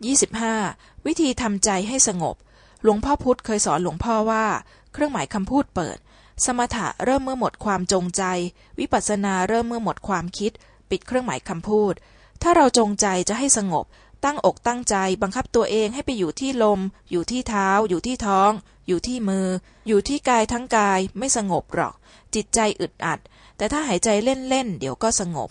25. วิธีทำใจให้สงบ หลวงพ่อพุธเคยสอนหลวงพ่อว่า เครื่องหมายคำพูดเปิด สมถะเริ่มเมื่อหมดความจงใจ วิปัสสนาเริ่มเมื่อหมดความคิด ปิดเครื่องหมายคำพูด ถ้าเราจงใจจะให้สงบ ตั้งอกตั้งใจ บังคับตัวเองให้ไปอยู่ที่ลม อยู่ที่เท้า อยู่ที่ท้อง อยู่ที่มือ อยู่ที่กายทั้งกาย ไม่สงบหรอก จิตใจอึดอัด แต่ถ้าหายใจเล่นๆเดี๋ยวก็สงบ